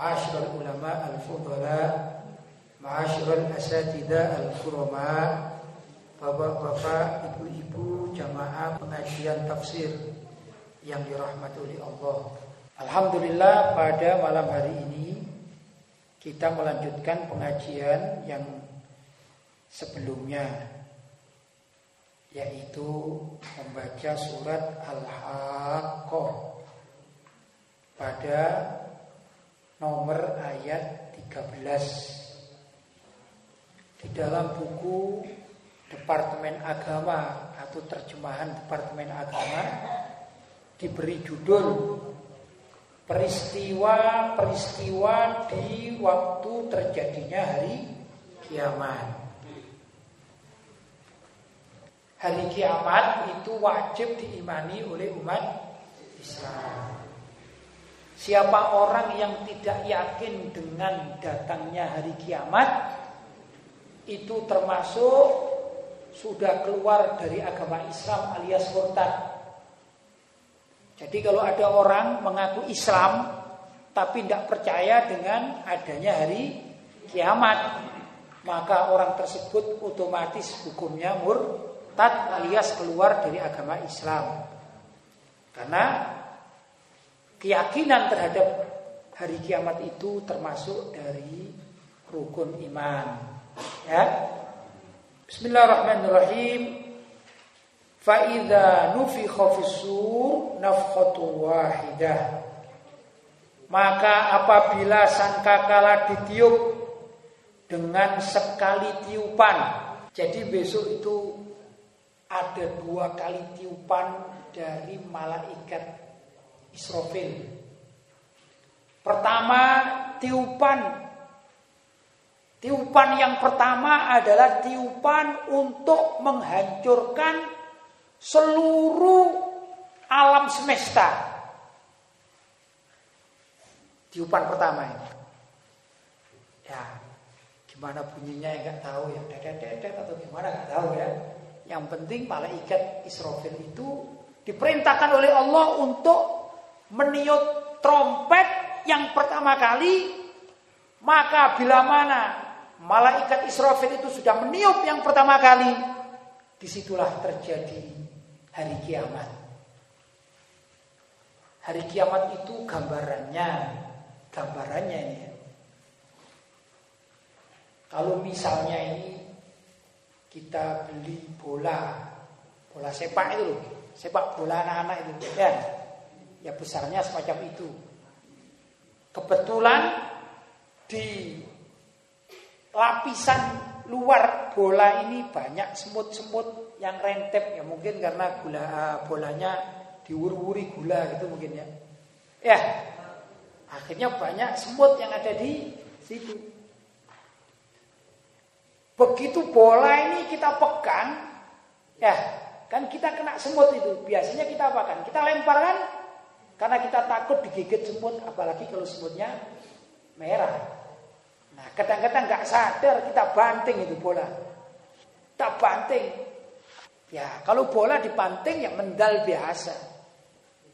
Ma'asyiral ulama al-fudala Ma'asyiral asatidah al-kurama Bapak-bapak, ibu-ibu, jamaah pengajian tafsir yang dirahmati oleh Allah. Alhamdulillah pada malam hari ini kita melanjutkan pengajian yang sebelumnya yaitu membaca surat Al-Haqqah pada nomor ayat 13 di dalam buku Departemen Agama atau terjemahan Departemen Agama diberi judul peristiwa-peristiwa di waktu terjadinya hari kiamat. Hari kiamat itu wajib diimani oleh umat Islam. Siapa orang yang tidak yakin dengan datangnya hari kiamat itu termasuk sudah keluar dari agama Islam alias murtad. Jadi kalau ada orang mengaku Islam tapi tidak percaya dengan adanya hari kiamat, maka orang tersebut otomatis hukumnya murtad alias keluar dari agama Islam. Karena keyakinan terhadap hari kiamat itu termasuk dari rukun iman. Ya, Bismillahirrahmanirrahim. Fa'idha nufikha fissur nafkhatu wahidah. Maka apabila sangkakala ditiup dengan sekali tiupan. Jadi besok itu ada dua kali tiupan dari malaikat Israfil. Pertama tiupan Tiupan yang pertama adalah tiupan untuk menghancurkan seluruh alam semesta. Tiupan pertama ini. Ya, gimana bunyinya ya nggak tahu ya, dedet atau gimana nggak tahu ya. Yang penting malaikat Israfil itu diperintahkan oleh Allah untuk meniup trompet yang pertama kali maka bila mana malaikat Israfil itu sudah meniup yang pertama kali, di situlah terjadi hari kiamat. Hari kiamat itu gambarannya, gambarannya ini. Kalau misalnya ini kita beli bola, bola sepak itu loh, sepak bola anak-anak itu, ya, ya besarnya semacam itu. Kebetulan di lapisan luar bola ini banyak semut-semut yang rentep ya mungkin karena gula eh, bolanya diwur-wuri gula gitu mungkin ya. Ya. Akhirnya banyak semut yang ada di situ. Begitu bola ini kita pegang, ya kan kita kena semut itu. Biasanya kita apa kan? Kita lempar kan? Karena kita takut digigit semut, apalagi kalau semutnya merah. Nah, kadang-kadang nggak sadar kita banting itu bola. Tak banting. Ya, kalau bola dibanting ya mendal biasa.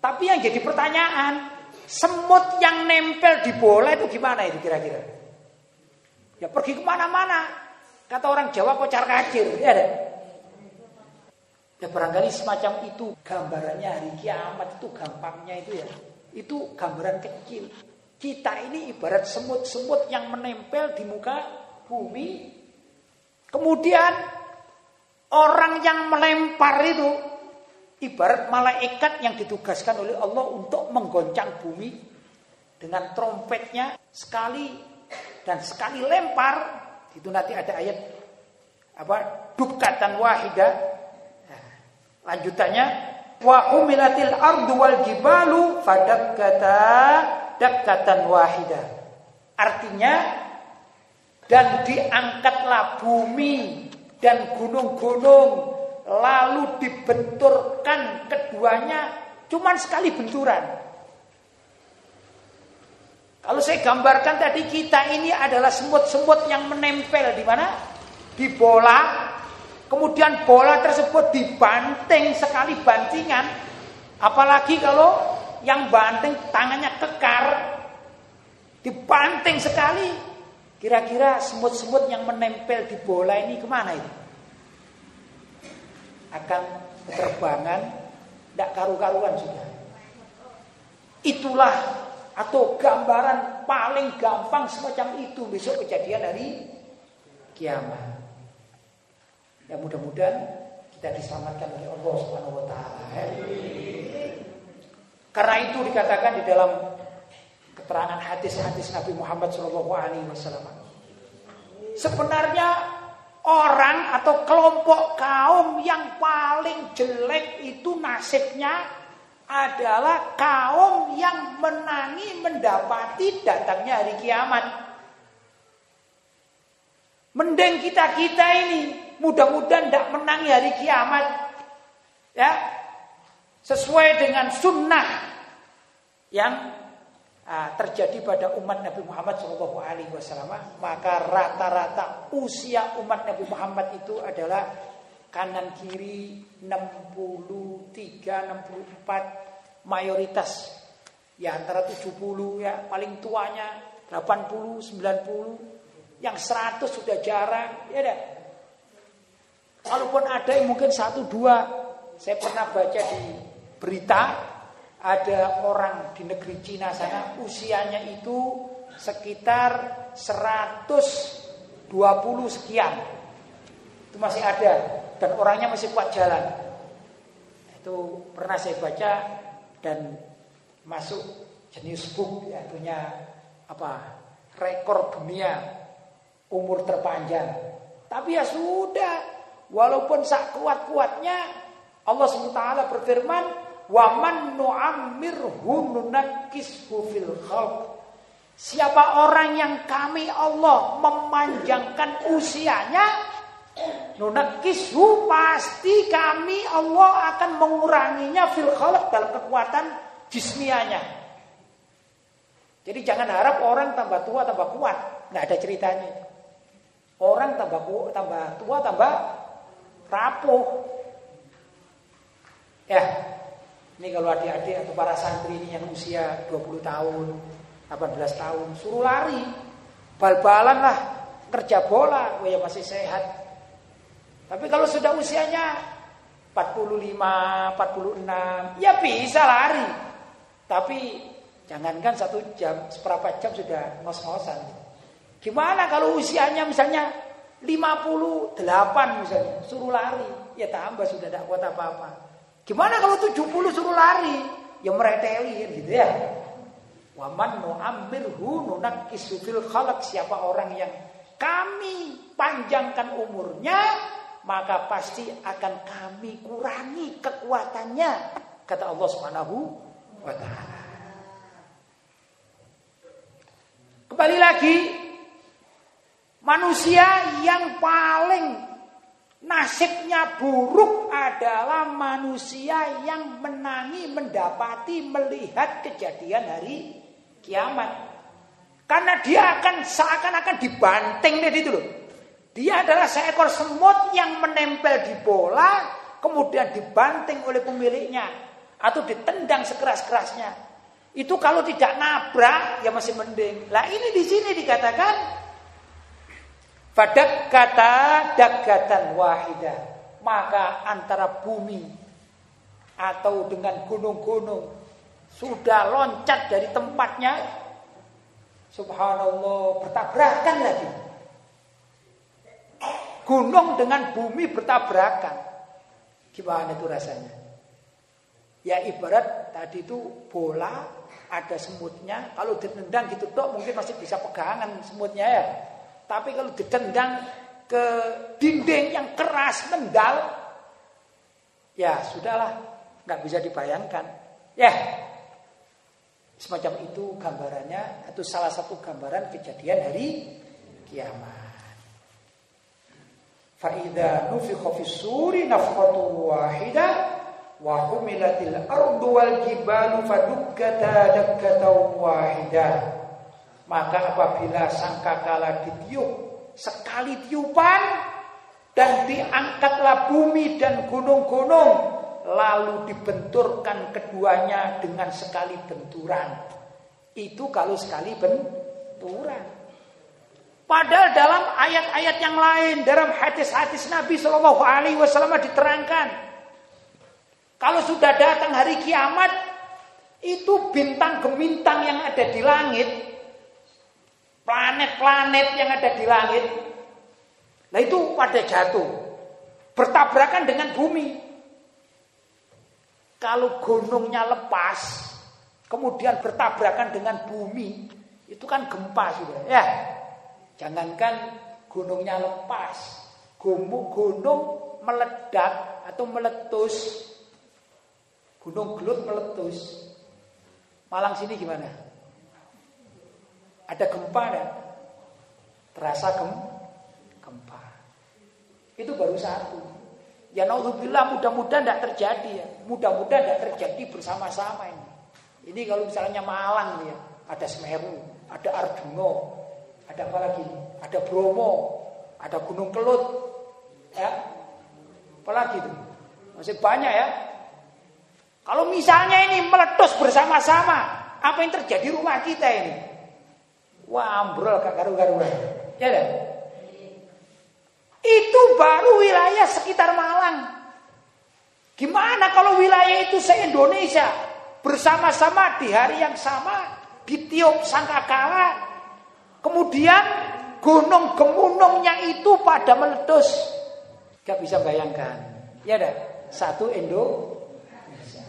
Tapi yang jadi pertanyaan, semut yang nempel di bola itu gimana itu kira-kira? Ya pergi ke mana-mana. Kata orang Jawa kocar kacir, ya. Ya barangkali semacam itu gambarannya hari kiamat itu gampangnya itu ya. Itu gambaran kecil. Kita ini ibarat semut-semut yang menempel di muka bumi. Kemudian orang yang melempar itu ibarat malaikat yang ditugaskan oleh Allah untuk menggoncang bumi dengan trompetnya sekali dan sekali lempar itu nanti ada ayat apa dukatan wahidah nah, lanjutannya wa umilatil ardu wal jibalu fadakkata dakatan wahida. Artinya dan diangkatlah bumi dan gunung-gunung lalu dibenturkan keduanya cuman sekali benturan. Kalau saya gambarkan tadi kita ini adalah semut-semut yang menempel di mana? Di bola. Kemudian bola tersebut dibanting sekali bantingan. Apalagi kalau yang banting tangannya kekar. Dibanting sekali. Kira-kira semut-semut yang menempel di bola ini ke mana itu? akan penerbangan tidak karu-karuan sudah. Itulah atau gambaran paling gampang semacam itu besok kejadian dari kiamat. Ya mudah-mudahan kita diselamatkan oleh Allah Subhanahu wa taala. Karena itu dikatakan di dalam keterangan hadis-hadis Nabi Muhammad SAW. Sebenarnya orang atau kelompok kaum yang paling jelek itu nasibnya adalah kaum yang menangi mendapati datangnya hari kiamat. Mending kita-kita ini mudah-mudahan tidak menangi hari kiamat. Ya. Sesuai dengan sunnah yang Ah, terjadi pada umat Nabi Muhammad Shallallahu Alaihi Wasallam. Maka rata-rata usia umat Nabi Muhammad itu adalah kanan kiri 63 64 mayoritas. Ya antara 70 ya paling tuanya 80 90 yang 100 sudah jarang ya dah kalaupun ada yang mungkin satu dua saya pernah baca di berita ada orang di negeri Cina sana usianya itu sekitar 120 sekian. Itu masih ada dan orangnya masih kuat jalan. Itu pernah saya baca dan masuk jenis book ya punya apa? rekor dunia umur terpanjang. Tapi ya sudah, walaupun sak kuat-kuatnya Allah SWT berfirman Wa man nu'ammirhu nunakkishu fil khalq. Siapa orang yang kami Allah memanjangkan usianya Nunakishu pasti kami Allah akan menguranginya fil khalq dalam kekuatan jismianya. Jadi jangan harap orang tambah tua tambah kuat, nggak ada ceritanya. Orang tambah tambah tua tambah rapuh. Ya, ini kalau adik-adik atau para santri ini yang usia 20 tahun, 18 tahun, suruh lari. Bal-balan lah, kerja bola, oh ya masih sehat. Tapi kalau sudah usianya 45, 46, ya bisa lari. Tapi jangankan satu jam, seperempat jam sudah ngos-ngosan. Gimana kalau usianya misalnya 58 misalnya, suruh lari, ya tambah sudah tidak kuat apa-apa. Gimana kalau 70 suruh lari? Ya mereteli gitu ya. Waman nu'ammirhu nunakkisu fil siapa orang yang kami panjangkan umurnya maka pasti akan kami kurangi kekuatannya kata Allah Subhanahu wa taala. Kembali lagi manusia yang paling Nasibnya buruk adalah manusia yang menangi, mendapati, melihat kejadian hari kiamat. Karena dia akan seakan-akan dibanting deh itu loh. Dia adalah seekor semut yang menempel di bola, kemudian dibanting oleh pemiliknya atau ditendang sekeras-kerasnya. Itu kalau tidak nabrak ya masih mending. Lah ini di sini dikatakan Fadak kata dagatan wahidah. Maka antara bumi atau dengan gunung-gunung sudah loncat dari tempatnya. Subhanallah bertabrakan lagi. Gunung dengan bumi bertabrakan. Gimana itu rasanya? Ya ibarat tadi itu bola ada semutnya. Kalau ditendang gitu dok mungkin masih bisa pegangan semutnya ya. Tapi kalau ditendang ke dinding yang keras, mendal, ya sudahlah, nggak bisa dibayangkan. Ya, Semacam itu gambarannya atau salah satu gambaran kejadian hari kiamat. Fa'idha fis suri nafkhatu wahidah wa humilatil ardu wal jibalu fadukkata dakkatan. Maka apabila sangkakala ditiup sekali tiupan dan diangkatlah bumi dan gunung-gunung lalu dibenturkan keduanya dengan sekali benturan. Itu kalau sekali benturan. Padahal dalam ayat-ayat yang lain, dalam hadis-hadis Nabi Wasallam diterangkan, kalau sudah datang hari kiamat, itu bintang gemintang yang ada di langit, planet-planet yang ada di langit, nah itu pada jatuh, bertabrakan dengan bumi. Kalau gunungnya lepas, kemudian bertabrakan dengan bumi, itu kan gempa sudah. Ya, jangankan gunungnya lepas, gunung gunung meledak atau meletus, gunung gelut meletus. Malang sini gimana? Ada gempa dan terasa gem, gempa. Itu baru satu. Ya naudzubillah mudah-mudahan tidak terjadi ya. Mudah-mudahan tidak terjadi bersama-sama ini. Ini kalau misalnya Malang ya, ada Semeru, ada Arjuna, ada apa lagi? Ada Bromo, ada Gunung Kelut, ya. Apalagi itu? Masih banyak ya. Kalau misalnya ini meletus bersama-sama, apa yang terjadi rumah kita ini? Wah, ambrol kak karu-karuan. Ya dah. Itu baru wilayah sekitar Malang. Gimana kalau wilayah itu se-Indonesia bersama-sama di hari yang sama ditiup sangkakala. Kemudian gunung gemunungnya itu pada meletus. Gak bisa bayangkan. Ya dah, satu Indonesia.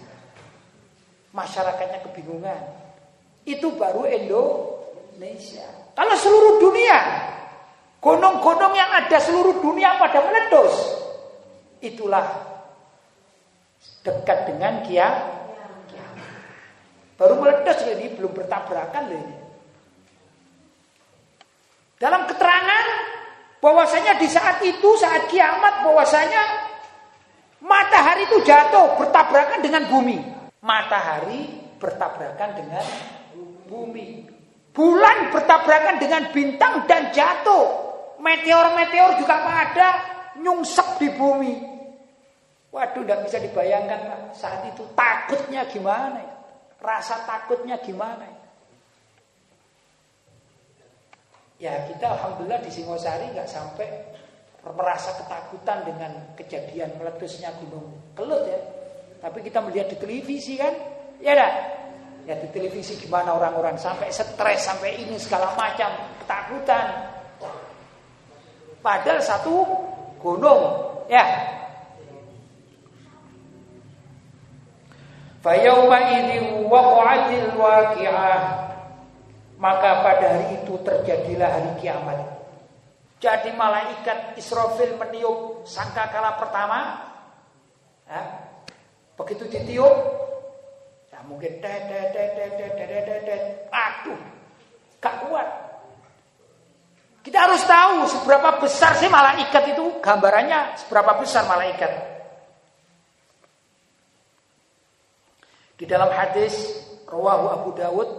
Masyarakatnya kebingungan. Itu baru Indonesia. Kalau seluruh dunia Gunung-gunung yang ada seluruh dunia pada meletus. Itulah dekat dengan kia. Baru meletus ini belum bertabrakan loh ini. Dalam keterangan bahwasanya di saat itu saat kiamat bahwasanya matahari itu jatuh bertabrakan dengan bumi. Matahari bertabrakan dengan bumi. Bulan bertabrakan dengan bintang dan jatuh meteor-meteor juga pada nyungsep di bumi. Waduh, tidak bisa dibayangkan Pak. Saat itu takutnya gimana ya? Rasa takutnya gimana ya? Ya kita Alhamdulillah di Singosari nggak sampai merasa ketakutan dengan kejadian meletusnya Gunung Kelut ya. Tapi kita melihat di televisi kan, ya dah. Ya di televisi gimana orang-orang sampai stres, sampai ini segala macam ketakutan. Padahal satu gunung, ya. Fayauma ini waqa'atil waqi'ah. Maka pada hari itu terjadilah hari kiamat. Jadi malaikat Israfil meniup sangkakala pertama. Ya. Begitu ditiup, mungkin tet tet tet tet tet tet aduh, gak kuat. Kita harus tahu seberapa besar sih malaikat itu, gambarannya seberapa besar malaikat. Di dalam hadis rawahu Abu Dawud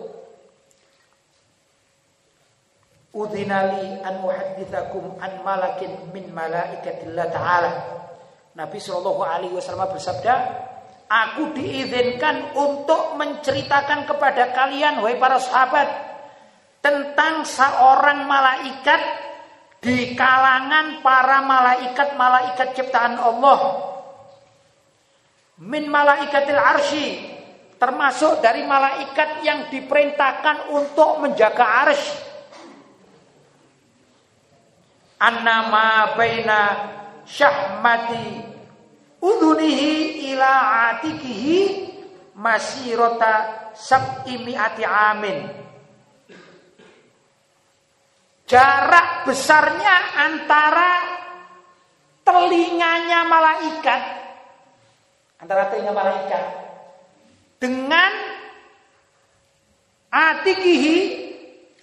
Udhinali an muhaddithakum an malakin min malaikatillah ta'ala Nabi Shallallahu alaihi wasallam bersabda Aku diizinkan untuk menceritakan kepada kalian Wahai para sahabat tentang seorang malaikat di kalangan para malaikat-malaikat ciptaan Allah. Min malaikatil arsy termasuk dari malaikat yang diperintahkan untuk menjaga arsy. Annama baina syahmati udhunihi ila atikihi masirota sab'i mi'ati amin. Jarak besarnya antara telinganya malaikat antara telinga malaikat dengan atikihi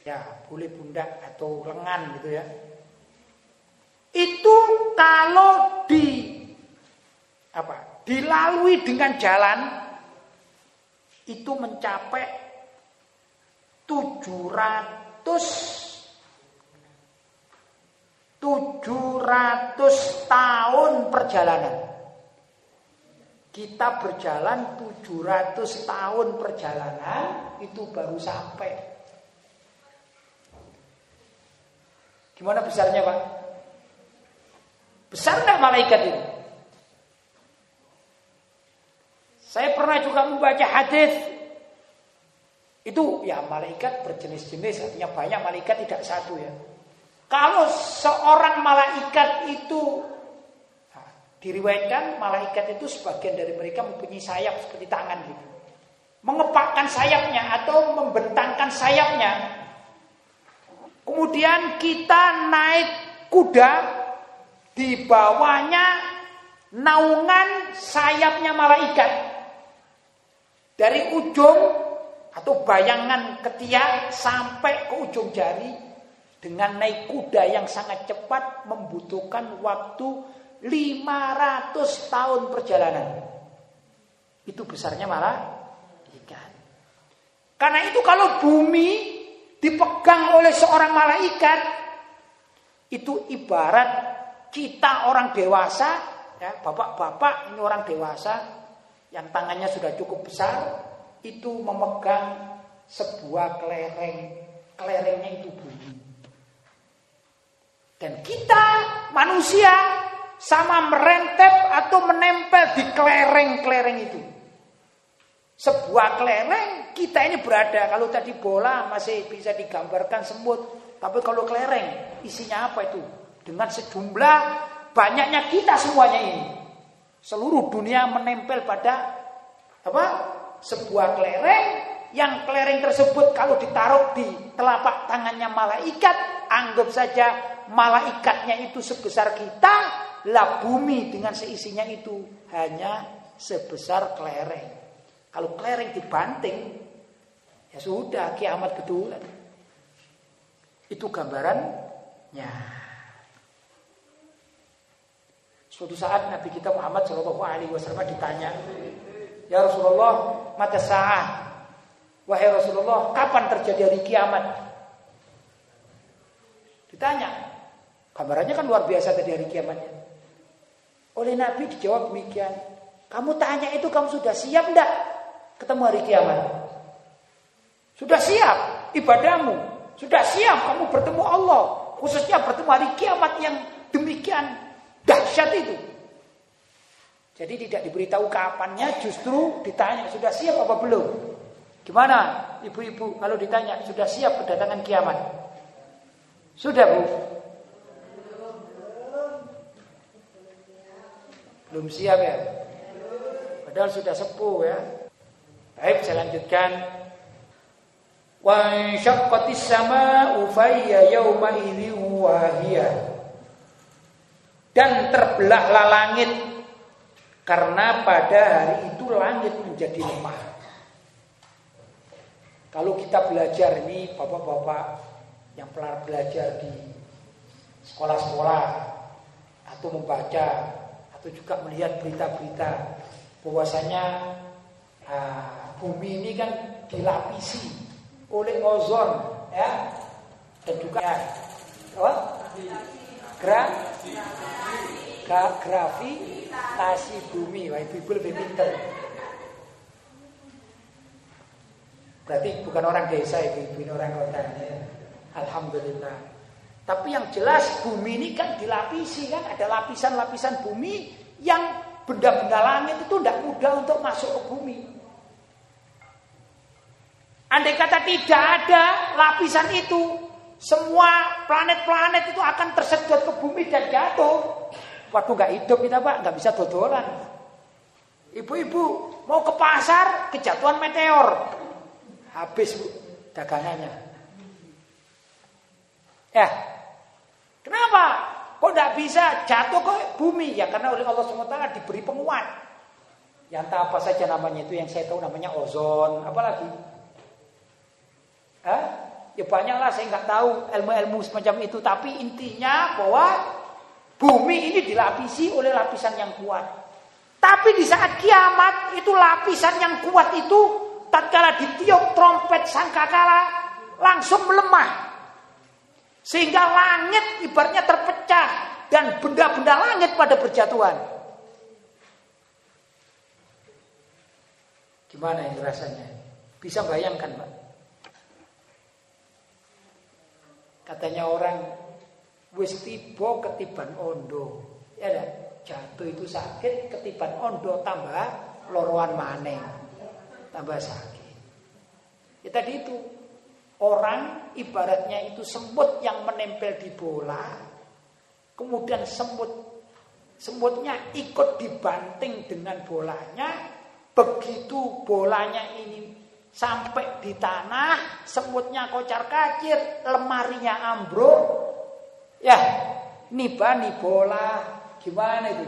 ya boleh pundak atau lengan gitu ya. Dilalui dengan jalan itu mencapai 700 700 tahun perjalanan. Kita berjalan 700 tahun perjalanan itu baru sampai. Gimana besarnya Pak? Besar enggak malaikat itu? Saya pernah juga membaca hadis itu ya malaikat berjenis-jenis artinya banyak malaikat tidak satu ya. Kalau seorang malaikat itu Diriwayatkan malaikat itu sebagian dari mereka mempunyai sayap seperti tangan gitu. Mengepakkan sayapnya atau membentangkan sayapnya. Kemudian kita naik kuda di bawahnya naungan sayapnya malaikat. Dari ujung atau bayangan ketiak sampai ke ujung jari dengan naik kuda yang sangat cepat membutuhkan waktu 500 tahun perjalanan. Itu besarnya malah ikan. Karena itu kalau bumi dipegang oleh seorang malaikat itu ibarat kita orang dewasa ya bapak-bapak ini orang dewasa yang tangannya sudah cukup besar itu memegang sebuah kelereng kelerengnya itu bumi dan kita manusia sama merentep atau menempel di kelereng-kelereng itu. Sebuah kelereng kita ini berada kalau tadi bola masih bisa digambarkan semut, tapi kalau kelereng isinya apa itu? Dengan sejumlah banyaknya kita semuanya ini. Seluruh dunia menempel pada apa? Sebuah kelereng yang kelereng tersebut kalau ditaruh di telapak tangannya malaikat, anggap saja malaikatnya itu sebesar kita, lah bumi dengan seisinya itu hanya sebesar kelereng. Kalau kelereng dibanting, ya sudah kiamat kedulan. Itu gambarannya. Suatu saat Nabi kita Muhammad Shallallahu Alaihi Wasallam ditanya, Ya Rasulullah, mata saat, wahai Rasulullah, kapan terjadi hari kiamat? Ditanya, gambarannya kan luar biasa tadi hari kiamatnya. Oleh Nabi dijawab demikian. Kamu tanya itu kamu sudah siap enggak ketemu hari kiamat? Sudah siap ibadahmu. Sudah siap kamu bertemu Allah. Khususnya bertemu hari kiamat yang demikian itu. Jadi tidak diberitahu kapannya justru ditanya sudah siap apa belum? Gimana ibu-ibu kalau ditanya sudah siap kedatangan kiamat? Sudah bu? Belum siap ya? Padahal sudah sepuh ya. Baik, saya lanjutkan. Wa syaqqatis sama'u fayya yawma idhin wahiyah. Dan terbelahlah langit karena pada hari itu langit menjadi lemah. Kalau kita belajar ini bapak-bapak yang pernah belajar di sekolah-sekolah atau membaca atau juga melihat berita-berita bahwasanya uh, bumi ini kan dilapisi oleh ozon ya dan juga ya, apa? Gra, gra, gravitasi bumi wah ibu lebih pinter berarti bukan orang desa ibu ini orang kota ya. Alhamdulillah tapi yang jelas bumi ini kan dilapisi kan ada lapisan-lapisan bumi yang benda-benda langit itu tidak mudah untuk masuk ke bumi. Andai kata tidak ada lapisan itu, semua planet-planet itu akan tersedot ke bumi dan jatuh. Waktu nggak hidup kita pak, nggak bisa dodolan. Ibu-ibu mau ke pasar, kejatuhan meteor, habis bu dagangannya. Ya, Kenapa? Kok tidak bisa jatuh ke bumi? Ya karena oleh Allah SWT diberi penguat. Yang tak apa saja namanya itu yang saya tahu namanya ozon. Apalagi? Hah? Ya banyaklah saya nggak tahu ilmu-ilmu semacam itu, tapi intinya bahwa bumi ini dilapisi oleh lapisan yang kuat. Tapi di saat kiamat itu lapisan yang kuat itu tatkala ditiup trompet sangkakala langsung melemah. Sehingga langit ibaratnya terpecah dan benda-benda langit pada berjatuhan. Gimana ini rasanya? Bisa bayangkan, Pak? Katanya orang wis tiba ketiban ondo. Ya dah, jatuh itu sakit, ketiban ondo tambah loroan maneng. Tambah sakit. Ya tadi itu Orang ibaratnya itu semut yang menempel di bola. Kemudian semut semutnya ikut dibanting dengan bolanya. Begitu bolanya ini sampai di tanah, semutnya kocar kacir, lemarinya ambruk. Ya, niba nih bola. Gimana itu?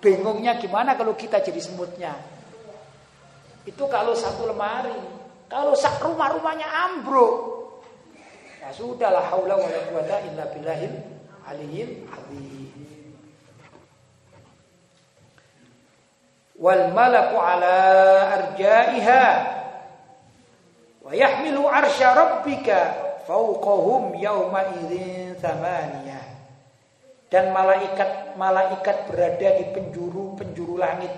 Bingungnya gimana kalau kita jadi semutnya? Itu kalau satu lemari. Kalau sak rumah-rumahnya ambruk, ya sudah la haula wala quwata illa billahil aliyil azim. Wal malaku ala arjaiha wa yahmilu arsya rabbika fawqahum yawma idzin thamaniyah. Dan malaikat-malaikat berada di penjuru-penjuru langit.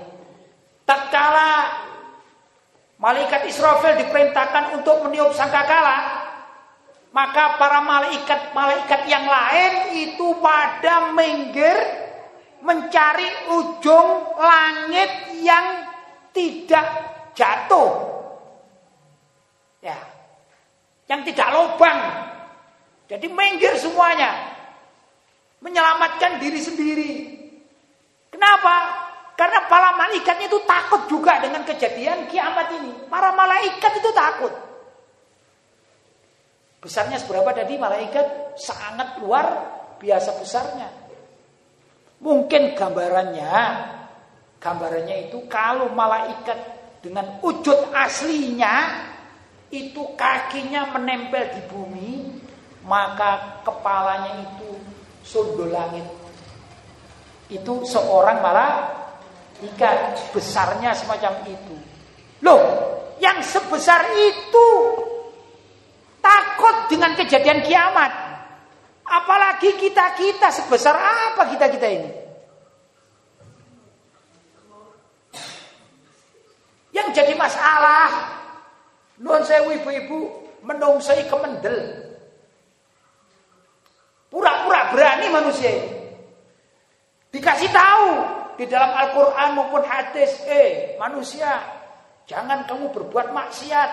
Tak kala Malaikat Israfil diperintahkan untuk meniup sangkakala. Maka para malaikat-malaikat yang lain itu pada minggir mencari ujung langit yang tidak jatuh. Ya. Yang tidak lubang. Jadi minggir semuanya. Menyelamatkan diri sendiri. Kenapa? Karena para malaikat itu takut juga dengan kejadian kiamat ini. Para malaikat itu takut. Besarnya seberapa tadi malaikat? Sangat luar biasa besarnya. Mungkin gambarannya, gambarannya itu kalau malaikat dengan wujud aslinya itu kakinya menempel di bumi, maka kepalanya itu sundul langit. Itu seorang malah ikan besarnya semacam itu. Loh, yang sebesar itu takut dengan kejadian kiamat. Apalagi kita-kita sebesar apa kita-kita ini? Yang jadi masalah non sewu ibu-ibu menungsai kemendel. Pura-pura berani manusia. Dikasih tahu di dalam Al-Quran maupun hadis, eh manusia, jangan kamu berbuat maksiat.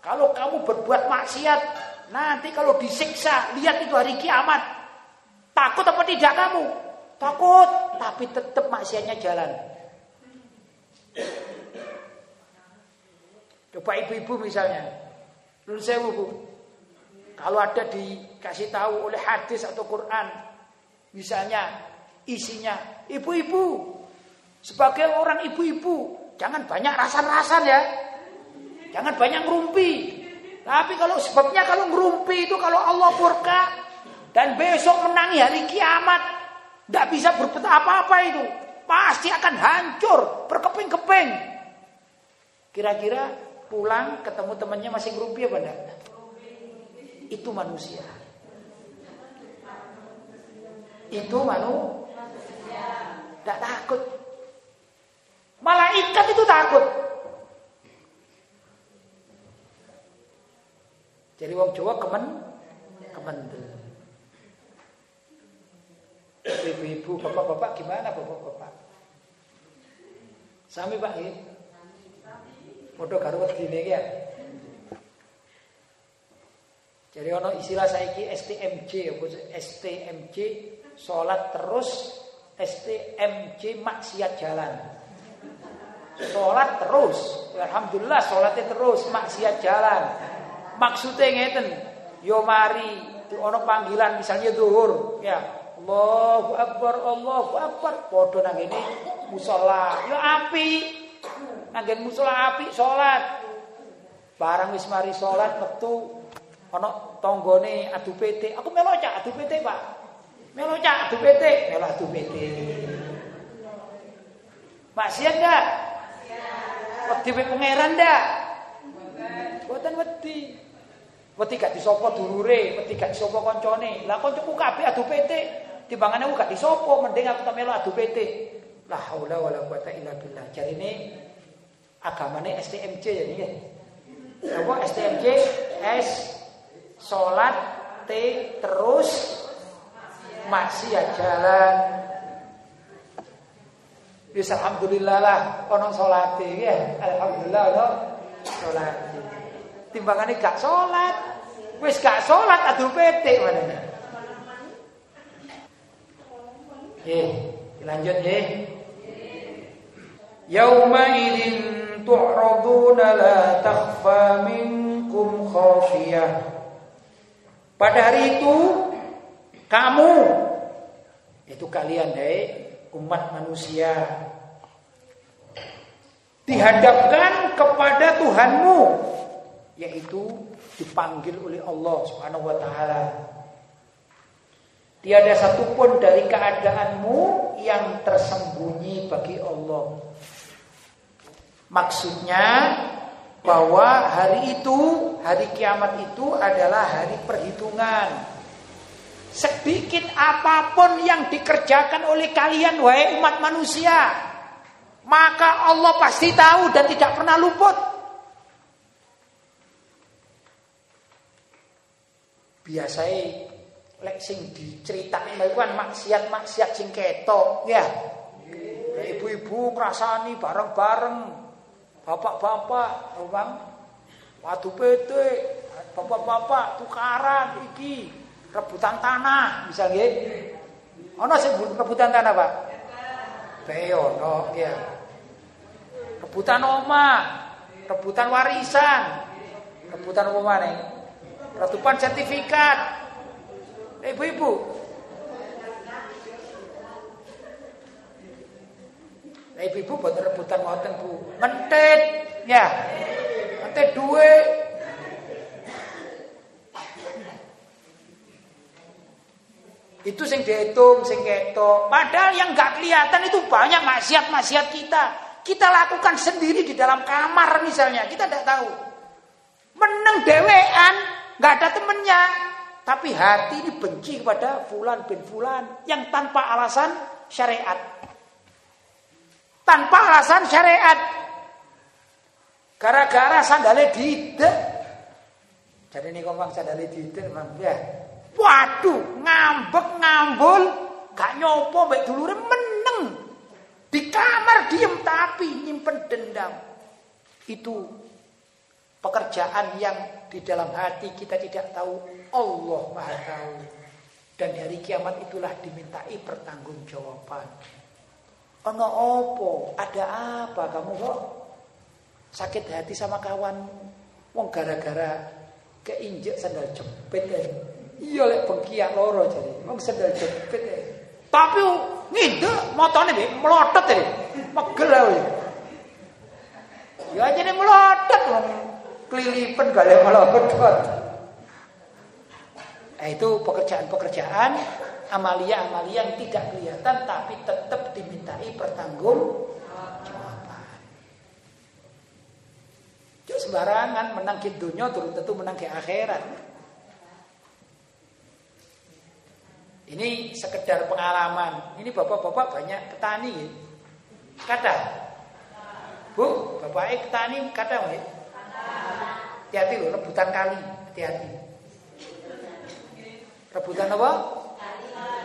Kalau kamu berbuat maksiat, nanti kalau disiksa, lihat itu hari kiamat. Takut apa tidak kamu? Takut, tapi tetap maksiatnya jalan. Coba ibu-ibu misalnya, Lulus saya bu, kalau ada dikasih tahu oleh hadis atau Quran, misalnya isinya Ibu-ibu, sebagai orang ibu-ibu, jangan banyak rasan-rasan ya. Jangan banyak ngerumpi. Tapi kalau sebabnya kalau ngerumpi itu kalau Allah murka dan besok menangi hari kiamat, tidak bisa berbuat apa-apa itu. Pasti akan hancur, berkeping-keping. Kira-kira pulang ketemu temannya masih ngerumpi apa enggak? Itu manusia. Itu manusia. Tidak takut. Malaikat itu takut. Jadi wong Jawa kemen kemendel. Ibu-ibu, bapak-bapak gimana bapak-bapak? Sami Pak nggih. Padha karo wedine ya. Jadi ono istilah saiki STMJ apa STMJ salat terus STMJ maksiat jalan. Sholat terus. Alhamdulillah sholatnya terus maksiat jalan. Maksudnya ngeten, yo mari ono panggilan misalnya duhur, ya Allahu Akbar, Allahu Akbar, podo nang ini musola, yo api, nang musola api sholat. Barang wis mari sholat metu ana tanggane adu PT, aku melo cak adu PT, Pak. Melo cak adu PT, melo adu PT. Maksiat enggak? Wedi pangeran enggak? Mboten wedi. Wedi gak disopo dulure, wedi gak disopo koncone. Lah koncoku kabeh adu PT. Timbangane aku gak disopo, mending aku tak melo adu PT. La haula wala quwata illa billah. Jarine agamane STMJ ya niki. Apa STMJ? S salat T terus maksiat jalan. Bisa alhamdulillah lah ono salate ya. Alhamdulillah ono salat. Timbangane gak salat. Wis gak salat adu petik manene. Nggih, lanjut nggih. Yauma idzin tu'raduna la takhfa minkum khafiyah. Pada hari itu kamu itu kalian hei umat manusia dihadapkan kepada Tuhanmu yaitu dipanggil oleh Allah Subhanahu wa taala. Tiada satupun dari keadaanmu yang tersembunyi bagi Allah. Maksudnya bahwa hari itu, hari kiamat itu adalah hari perhitungan. Sedikit apa pun yang dikerjakan oleh kalian wahai umat manusia, maka Allah pasti tahu dan tidak pernah luput. Biasanya lek sing diceritakan kan maksiat-maksiat sing ketok, ya. Ibu-ibu ngrasani bareng-bareng. Bapak-bapak, Bang. Watu PT, bapak-bapak tukaran iki. Rebutan tanah misalnya ono sing rebutan tanah Pak? Beo no ya rebutan oma rebutan warisan. Rebutan apa mana rebutan sertifikat. Ibu-ibu Ibu-ibu buat rebutan ngoten Bu. Mentet ya. Mentet duit Itu sing dihitung, sing ketok. Padahal yang nggak kelihatan itu banyak maksiat-maksiat kita. Kita lakukan sendiri di dalam kamar misalnya, kita tidak tahu. Meneng dewean, nggak ada temennya. Tapi hati ini benci kepada fulan bin fulan yang tanpa alasan syariat. Tanpa alasan syariat. Gara-gara sandalnya didek. Jadi ini ngomong sandalnya memang ya Waduh, ngambek ngambul, gak nyopo mbek dulure meneng. Di kamar diem tapi nyimpen dendam. Itu pekerjaan yang di dalam hati kita tidak tahu Allah Maha tahu. Dan dari kiamat itulah dimintai pertanggungjawaban. Ono opo? Ada apa kamu kok sakit hati sama kawanmu? Wong gara-gara keinjek sandal jepit ya. Iya lek bengkiak loro jadi. Wong sendal jepit ya. Tapi ngidek motone mbek melotot ya. Megel ae. Ya jadi melotot wong kelilipan gale melotot. Nah, itu pekerjaan-pekerjaan amalia-amalia yang tidak kelihatan tapi tetap dimintai pertanggung jawaban. Jok sembarangan menang ke dunia turun tentu menang ke akhirat. Ini sekedar pengalaman. Ini bapak-bapak banyak petani. Ya. Kata. Bu, bapak petani kata ya. Hati-hati loh, rebutan kali. Hati-hati. Rebutan apa?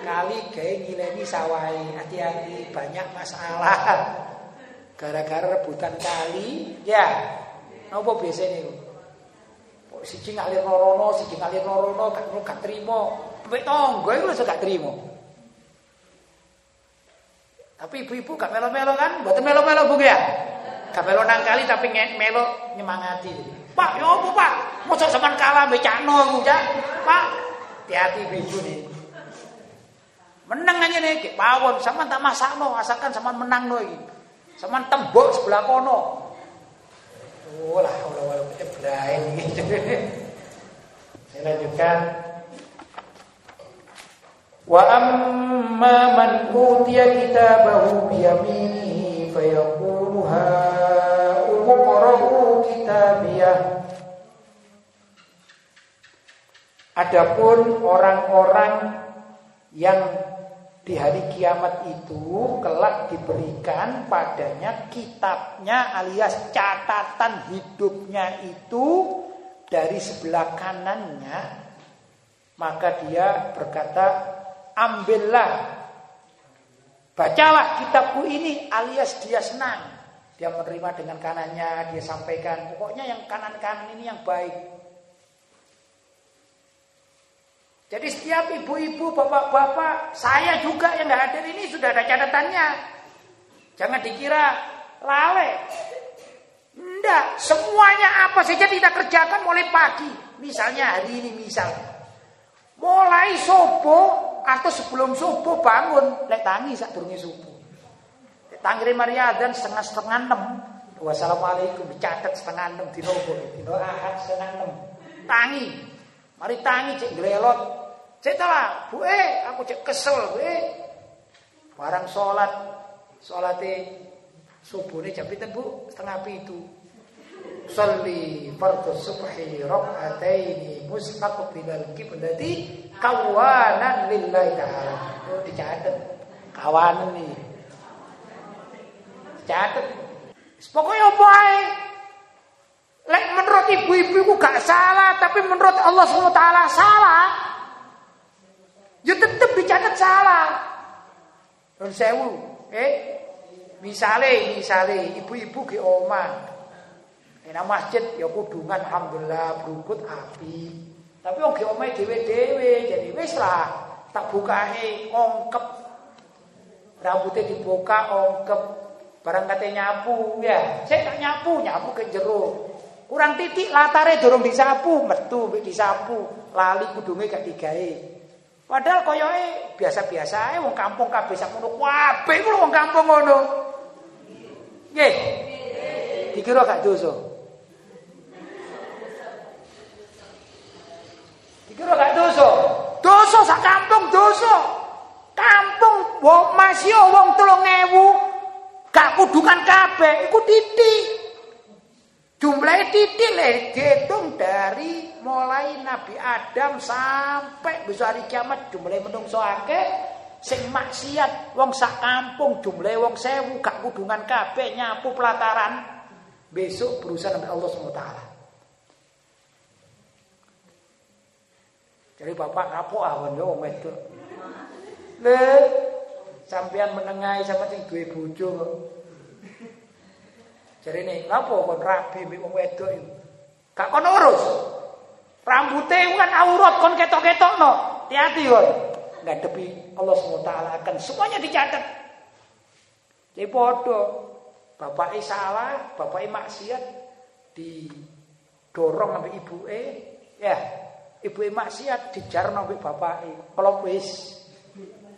Kali gaya ngileni sawai. Hati-hati, banyak masalah. Gara-gara rebutan kali, ya. Apa biasanya? Siji ngalir norono, siji ngalir norono, gak, gak terima. Mbek tonggo iku wis gak trimo. Tapi ibu-ibu gak melo-melo kan? Mboten melo-melo Bu ya. Gak melo nangkali tapi melo nyemangati. Pak, ya apa Pak? Mosok sampean kalah mbek Cak. Pak, hati-hati ibu nih. Menang aja nih, kayak pawon. Sama tak masakno, asalkan sama menang no iki. Sama tembok sebelah kono. Oh lah, kita berain gitu. Saya lanjutkan. Wa amma man utiya kitabahu bi yaminihi fayaqulu ha umqra'u kitabiyah. Adapun orang-orang yang di hari kiamat itu kelak diberikan padanya kitabnya alias catatan hidupnya itu dari sebelah kanannya. Maka dia berkata ambillah bacalah kitabku ini alias dia senang. Dia menerima dengan kanannya dia sampaikan pokoknya yang kanan-kanan ini yang baik Jadi setiap ibu-ibu, bapak-bapak, saya juga yang nggak hadir ini sudah ada catatannya. Jangan dikira lale. Enggak, semuanya apa saja kita kerjakan mulai pagi. Misalnya hari ini misalnya. Mulai subuh atau sebelum subuh bangun, lek tangi saat durunge subuh. Lek tangi Maria dan setengah-setengah enam. Wassalamualaikum dicatat setengah enam di nopo, di ahad setengah enam. Tangi, Mari tangi cek glelot. Cek telah, Bu eh, aku cek kesel, Bu eh. Barang sholat, sholatnya ini jam Bu, setengah itu. Salli fardhu subhi rak'ataini mustaqbilal qiblati kawanan lillahi ta'ala. Oh, dicatat. Kawanan nih. Catat. Pokoknya apa menurut ibu-ibu ku gak salah, tapi menurut Allah SWT salah. Ya tetep dicatat salah. Dan sewu, eh? Misale, misale ibu-ibu ke oma. Enak masjid ya kudungan alhamdulillah berukut api. Tapi wong ge omahe dhewe-dhewe, jadi wis lah tak bukae ongkep. Rambutnya dibuka ongkep. Barang kate nyapu ya, saya tak nyapu, nyapu ke jeruk. Kurang titik latare dorong disapu, metu disapu, lali kudunge gak digawe. Padahal koyoke biasa-biasa ae wong kampung kabeh sak ngono kabeh ku wong kampung ngono. Nggih. Dikira gak dosa. Dikira gak dosa. Dosa sak kampung dosa. Kampung wong masih wong 3000 gak kudukan kabeh iku titik. Jumlah titik dihitung dari mulai Nabi Adam sampai besok hari kiamat jumlah menungso akeh. Sing maksiat wong sak kampung jumlah wong sewu gak kudungan kabeh nyapu pelataran. Besok berusaha dengan Allah SWT jadi bapak kapok awan yo wong wedok. Le sampean menengahi sama sing duwe bojo jadi ini, lapo kon rabi mbek wong wedok iku. Gak kon urus. Rambutnya kan aurat kon ketok-ketok no. Hati-hati kon. Ngadepi Allah SWT akan semuanya dicatat. Jadi bodoh. Bapak salah, bapak maksiat didorong sampai ibu e, ya ibu e maksiat dijar sampai bapak e. Kalau wis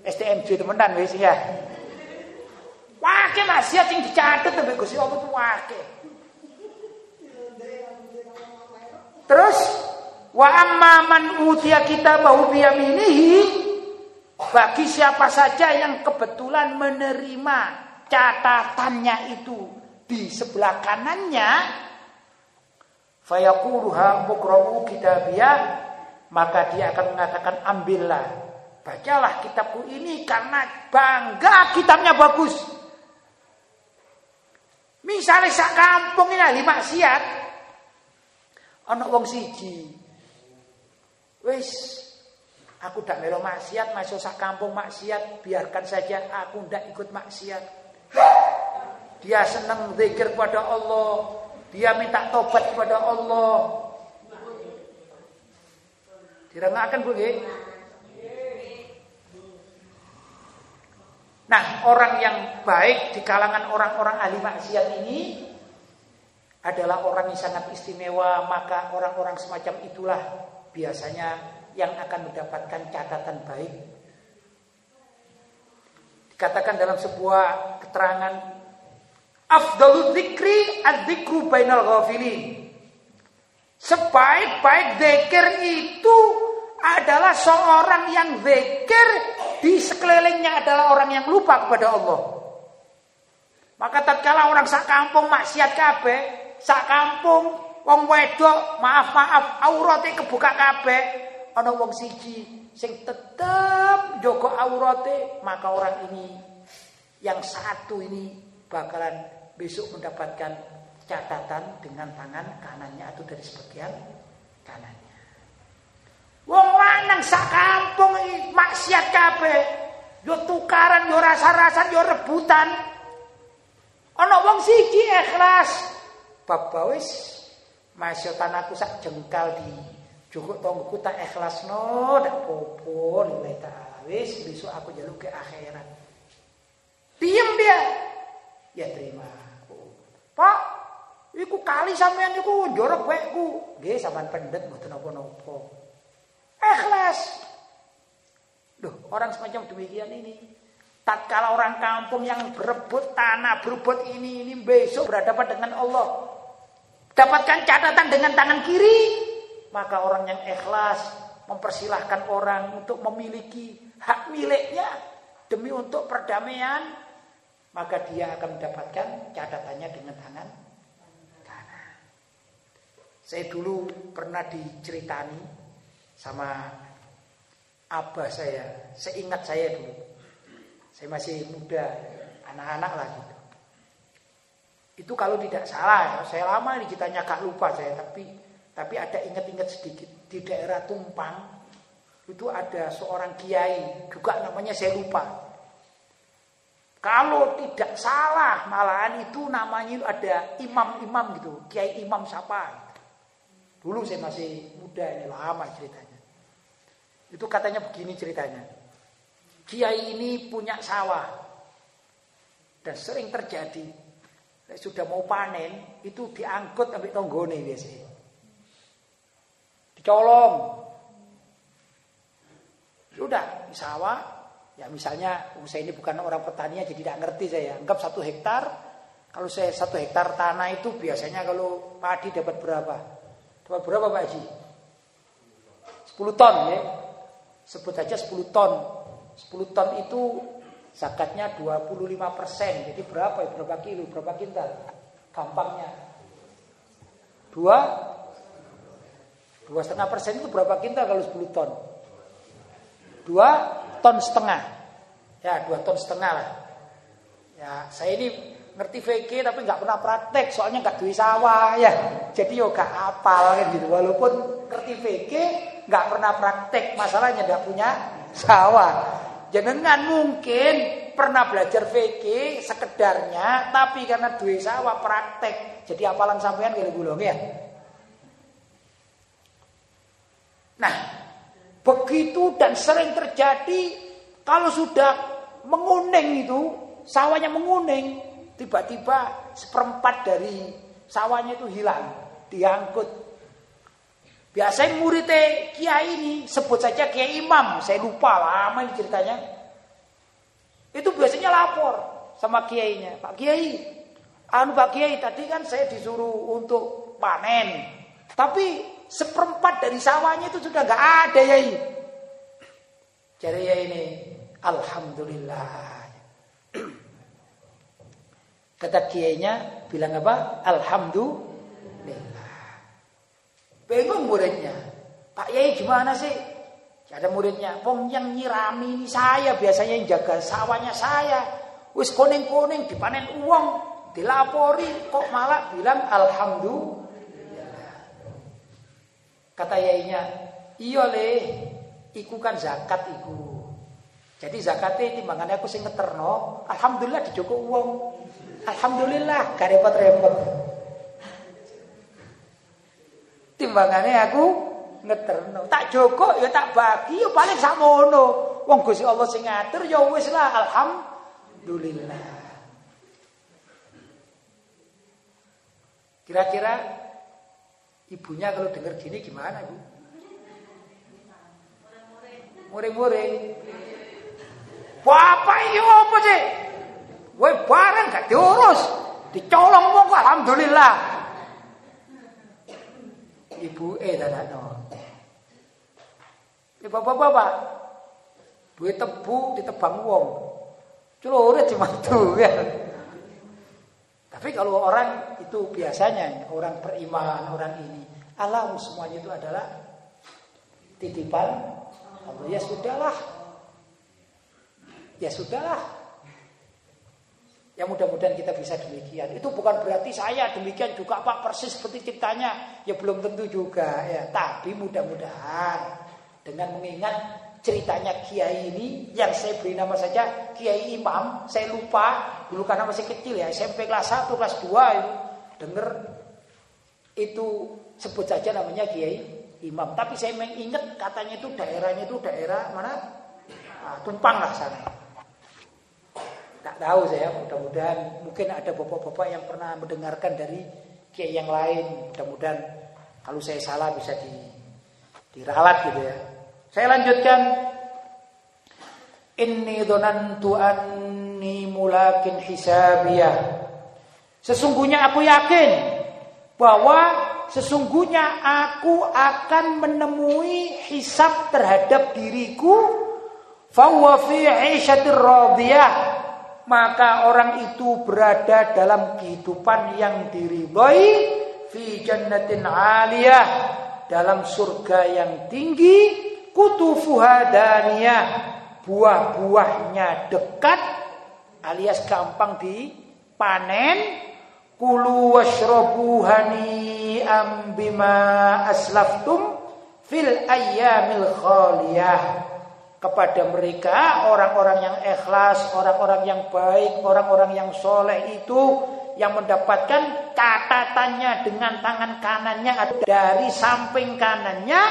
STMJ temenan wis ya. Wake maksiat sing dicatet mbek Gusti Allah itu wake. Terus wa amma man utiya kitabahu bi yaminihi bagi siapa saja yang kebetulan menerima catatannya itu di sebelah kanannya fayaquluha muqra'u kitabiyah maka dia akan mengatakan ambillah bacalah kitabku ini karena bangga kitabnya bagus Misalnya sak kampung ini ahli maksiat. Ana wong siji. Wis aku ndak melo maksiat, masuk sak kampung maksiat, biarkan saja aku ndak ikut maksiat. Dia senang zikir kepada Allah, dia minta tobat kepada Allah. Direngaken Bu nggih? Nah, orang yang baik di kalangan orang-orang ahli maksiat ini adalah orang yang sangat istimewa, maka orang-orang semacam itulah biasanya yang akan mendapatkan catatan baik. Dikatakan dalam sebuah keterangan Afdalul dzikri adzikru bainal ghafilin. Sebaik-baik zikir itu adalah seorang yang zikir di sekelilingnya adalah orang yang lupa kepada Allah. Maka tatkala orang sak kampung maksiat kabeh, sak kampung wong wedok maaf-maaf aurate kebuka kabeh, ana wong siji sing tetep jaga aurate, maka orang ini yang satu ini bakalan besok mendapatkan catatan dengan tangan kanannya atau dari sebagian kanannya. Wong lanang sak kampung maksiat kabeh. Yo tukaran, yo rasa-rasan, yo rebutan. Ana wong siji ikhlas. Bab wis masyotan aku sak jengkal di cukup tonggoku tak ikhlasno dak popo lillahi taala. Wis besok aku jaluk ke akhirat. Diam dia. Ya terima. Pak, iku kali sampean iku jorok wekku. Nggih sampean pendet mboten napa-napa. Ikhlas. Loh, orang semacam demikian ini. Tatkala orang kampung yang berebut tanah, berebut ini, ini besok berhadapan dengan Allah. Dapatkan catatan dengan tangan kiri. Maka orang yang ikhlas mempersilahkan orang untuk memiliki hak miliknya. Demi untuk perdamaian. Maka dia akan mendapatkan catatannya dengan tangan kanan. Saya dulu pernah diceritani sama abah saya, seingat saya dulu. Saya masih muda, anak-anak lah gitu. Itu kalau tidak salah, ya, saya lama ini kitanya gak lupa saya, tapi tapi ada ingat-ingat sedikit di daerah Tumpang itu ada seorang kiai juga namanya saya lupa. Kalau tidak salah malahan itu namanya ada imam-imam gitu, kiai imam siapa? Dulu saya masih muda ini lama ceritanya. Itu katanya begini ceritanya. Kiai ini punya sawah. Dan sering terjadi. Sudah mau panen, itu diangkut sampai tonggone biasanya. Dicolong. Sudah, di sawah. Ya misalnya, saya ini bukan orang petani jadi tidak ngerti saya. Anggap satu hektar. Kalau saya satu hektar tanah itu biasanya kalau padi dapat berapa? Dapat berapa Pak Haji? 10 ton ya sebut saja 10 ton. 10 ton itu zakatnya 25 persen. Jadi berapa ya? Berapa kilo? Berapa kintal? Gampangnya. Dua Dua setengah persen itu berapa kintal kalau 10 ton? Dua ton setengah. Ya, dua ton setengah lah. Ya, saya ini ngerti VK tapi nggak pernah praktek soalnya nggak duit sawah ya. Jadi yo gak apal kan gitu. Walaupun ngerti VK nggak pernah praktek. Masalahnya nggak punya sawah. Jenengan mungkin pernah belajar VK sekedarnya tapi karena duit sawah praktek. Jadi apalan sampean gini gulung ya? Nah begitu dan sering terjadi kalau sudah menguning itu sawahnya menguning Tiba-tiba seperempat dari sawahnya itu hilang, diangkut. Biasanya muridnya kiai ini sebut saja kiai imam, saya lupa lama ini ceritanya. Itu biasanya lapor sama kiainya, Pak Kiai, anu Pak Kiai tadi kan saya disuruh untuk panen, tapi seperempat dari sawahnya itu sudah nggak ada ya Jadi ya ini, Alhamdulillah. Kata kiainya bilang apa? Alhamdulillah. Bingung muridnya. Pak Yai gimana sih? Ada muridnya. Pong yang nyirami ini saya biasanya yang jaga sawahnya saya. Wis kuning-kuning dipanen uang, dilapori kok malah bilang alhamdulillah. Kata yainya, iya le, iku kan zakat iku. Jadi zakatnya timbangannya aku sing ngeterno, alhamdulillah dijogo uang. Alhamdulillah gak repot-repot. Timbangannya aku ngeterno. Tak joko ya tak bagi ya paling samono. Wong Gusti Allah sing ngatur ya wis lah alhamdulillah. Kira-kira ibunya kalau dengar gini gimana, Bu? Muring-muring. Bapak iki apa sih? Woi bareng gak diurus, dicolong wong alhamdulillah. ibu eh dadakno. Ya bapak-bapak, duit tebu ditebang wong. Celure cuma ya. Tapi kalau orang itu biasanya orang beriman, orang ini, alam semuanya itu adalah titipan Allah. Ya sudahlah. Ya sudahlah. Ya mudah-mudahan kita bisa demikian. Itu bukan berarti saya demikian juga Pak persis seperti ciptanya. Ya belum tentu juga ya. Tapi mudah-mudahan dengan mengingat ceritanya Kiai ini yang saya beri nama saja Kiai Imam, saya lupa dulu karena masih kecil ya, SMP kelas 1, kelas 2 itu dengar itu sebut saja namanya Kiai Imam. Tapi saya mengingat katanya itu daerahnya itu daerah mana? Nah, tumpang lah sana. Tak tahu saya, mudah-mudahan mungkin ada bapak-bapak yang pernah mendengarkan dari Kiai yang lain. Mudah-mudahan kalau saya salah bisa di diralat gitu ya. Saya lanjutkan. Inni donantu anni mulakin hisabiyah. Sesungguhnya aku yakin bahwa sesungguhnya aku akan menemui hisab terhadap diriku fahuwa fi radiyah maka orang itu berada dalam kehidupan yang diridhoi fi jannatin aliyah dalam surga yang tinggi kutufuha daniyah buah-buahnya dekat alias gampang dipanen kulu washrabu hani'am bima aslaftum fil ayyamil khaliyah kepada mereka orang-orang yang ikhlas, orang-orang yang baik, orang-orang yang soleh itu yang mendapatkan catatannya dengan tangan kanannya dari samping kanannya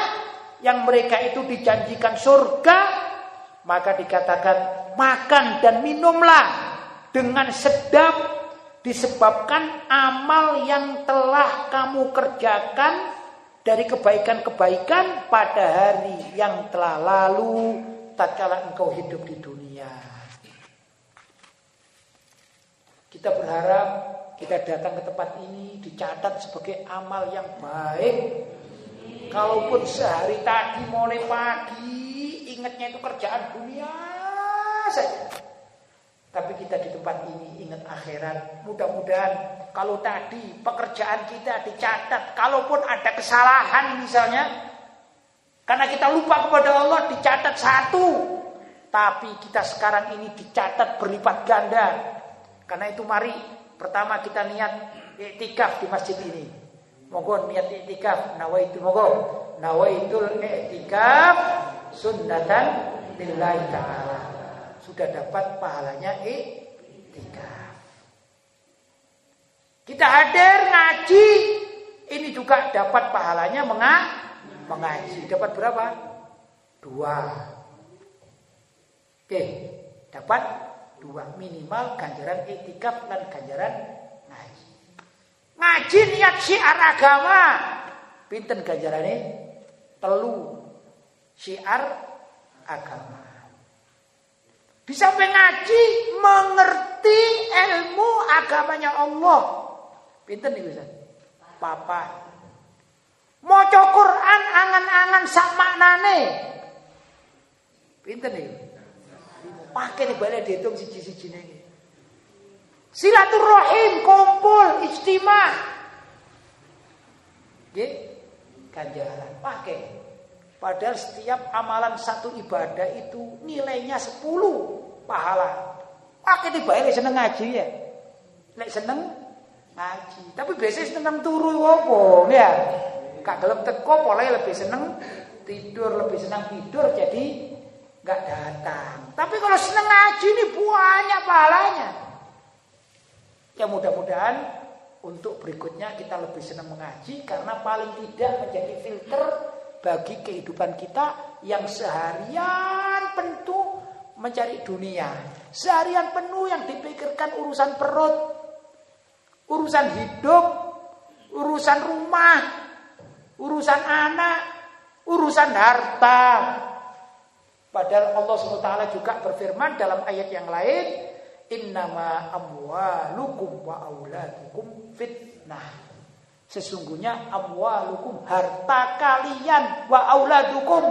yang mereka itu dijanjikan surga, maka dikatakan makan dan minumlah dengan sedap disebabkan amal yang telah kamu kerjakan dari kebaikan-kebaikan pada hari yang telah lalu tatkala engkau hidup di dunia. Kita berharap kita datang ke tempat ini dicatat sebagai amal yang baik Kalaupun sehari tadi mulai pagi ingatnya itu kerjaan dunia saja. Tapi kita di tempat ini ingat akhirat. Mudah-mudahan kalau tadi pekerjaan kita dicatat, kalaupun ada kesalahan misalnya, karena kita lupa kepada Allah dicatat satu, tapi kita sekarang ini dicatat berlipat ganda. Karena itu mari pertama kita niat iktikaf di masjid ini. Moga niat iktikaf nawaitu moga nawaitul iktikaf sunnatan lillahi taala. Sudah dapat pahalanya iktikaf. Kita hadir ngaji ini juga dapat pahalanya menga mengaji. Dapat berapa? Dua. Oke, dapat dua minimal ganjaran iktikaf dan ganjaran Ngaji niat syiar agama. Pinten ganjarane? Telu. Syiar agama. Di samping ngaji mengerti ilmu agamanya Allah. Pinten nih bisa? Papa. Angan-angan sak maknane. Pinten nih? Pakai nih balik dihitung siji-siji nih. Silaturahim, kumpul, istimewa. Nggih, ganjaran pakai. Padahal setiap amalan satu ibadah itu nilainya 10 pahala. Pakai dibayar seneng ngaji ya. Lek seneng ngaji. Tapi biasanya seneng turu apa ya. Kak gelem teko pola lebih seneng tidur, lebih senang tidur jadi nggak datang. Tapi kalau seneng ngaji ini banyak pahalanya. Ya mudah-mudahan untuk berikutnya kita lebih senang mengaji karena paling tidak menjadi filter bagi kehidupan kita yang seharian penuh mencari dunia. Seharian penuh yang dipikirkan urusan perut, urusan hidup, urusan rumah, urusan anak, urusan harta. Padahal Allah SWT juga berfirman dalam ayat yang lain, Innama amwalukum wa auladukum fitnah. Sesungguhnya amwalukum harta kalian wa auladukum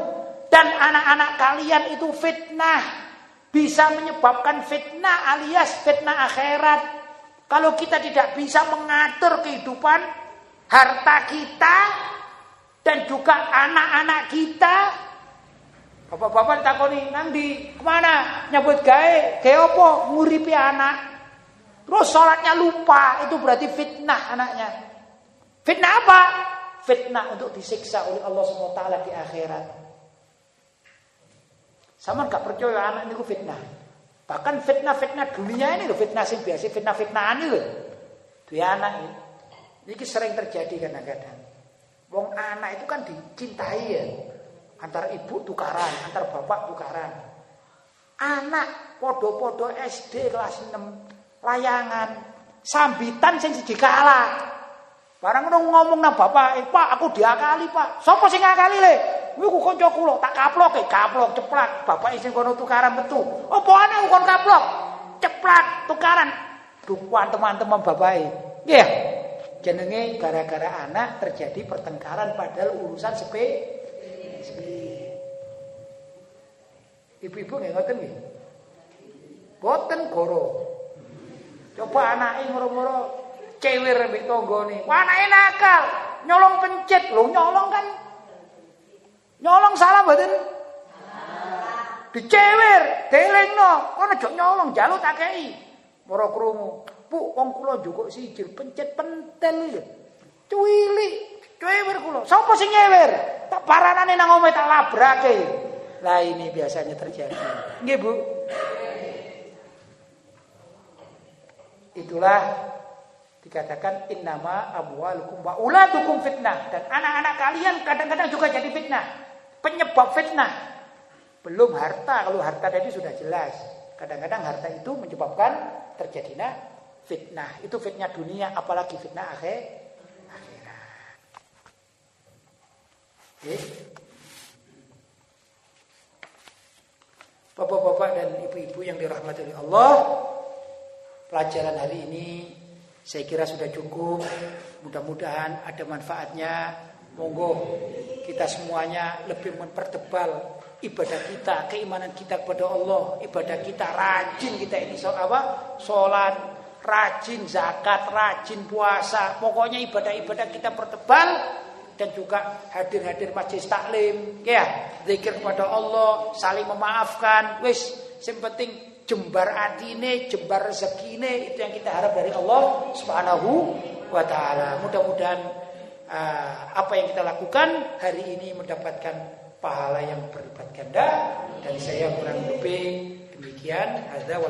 dan anak-anak kalian itu fitnah. Bisa menyebabkan fitnah alias fitnah akhirat. Kalau kita tidak bisa mengatur kehidupan harta kita dan juga anak-anak kita. Bapak-bapak takoni nang di ke mana nyebut gawe gawe apa nguripi anak. Terus sholatnya lupa itu berarti fitnah anaknya. Fitnah apa? Fitnah untuk disiksa oleh Allah SWT di akhirat. Sama gak percaya anak ini fitnah. Bahkan fitnah-fitnah dunia ini loh fitnah sing biasa fitnah-fitnahan ini loh. Anak ini. Ini sering terjadi kadang-kadang. Wong anak itu kan dicintai ya. Antara ibu tukaran, antara bapak tukaran. Anak podo-podo SD kelas 6 layangan sambitan sing siji kalah. Barang ngono ngomong nang bapak, eh, "Pak, aku diakali, Pak." Sopo sing ngakali le? Kuwi ku kanca kula, tak kaplok, eh, kaplok ceplak. Bapak sing kono tukaran metu. Apa ana kon kaplok? Ceplak tukaran. Dukuan teman-teman bapake. Nggih. Jenenge gara-gara anak terjadi pertengkaran padahal urusan sepe. Ibu-ibu nggak ngoten nggih? Boten goro. Coba anake moro-moro cewir mbek tanggane. Anake nakal, nyolong pencet. Lho nyolong kan nyolong salah mboten? Dicewir, delingno. Kono aja nyolong, jaluk tak kei. Moro krungu. Bu, wong kula njukuk siji pencet pentel. Cuwili, cewir kula. Sapa sing nyewer? Tak paranane nang omah tak labrake. Lah ini biasanya terjadi. Nggih, Bu. Itulah dikatakan innama amwalukum wa uladukum fitnah dan anak-anak kalian kadang-kadang juga jadi fitnah. Penyebab fitnah. Belum harta, kalau harta tadi sudah jelas. Kadang-kadang harta itu menyebabkan terjadinya fitnah. Itu fitnah dunia apalagi fitnah akhir akhirat. Bapak-bapak dan ibu-ibu yang dirahmati oleh Allah, pelajaran hari ini saya kira sudah cukup. Mudah-mudahan ada manfaatnya. Monggo kita semuanya lebih mempertebal ibadah kita, keimanan kita kepada Allah, ibadah kita rajin kita ini so, apa? Salat, rajin zakat, rajin puasa. Pokoknya ibadah-ibadah kita pertebal dan juga hadir-hadir majlis taklim, ya, zikir kepada Allah, saling memaafkan. Wis, yang penting jembar atine, jembar rezekine itu yang kita harap dari Allah Subhanahu wa taala. Mudah-mudahan uh, apa yang kita lakukan hari ini mendapatkan pahala yang berlipat ganda dan saya kurang lebih demikian. Hadza wa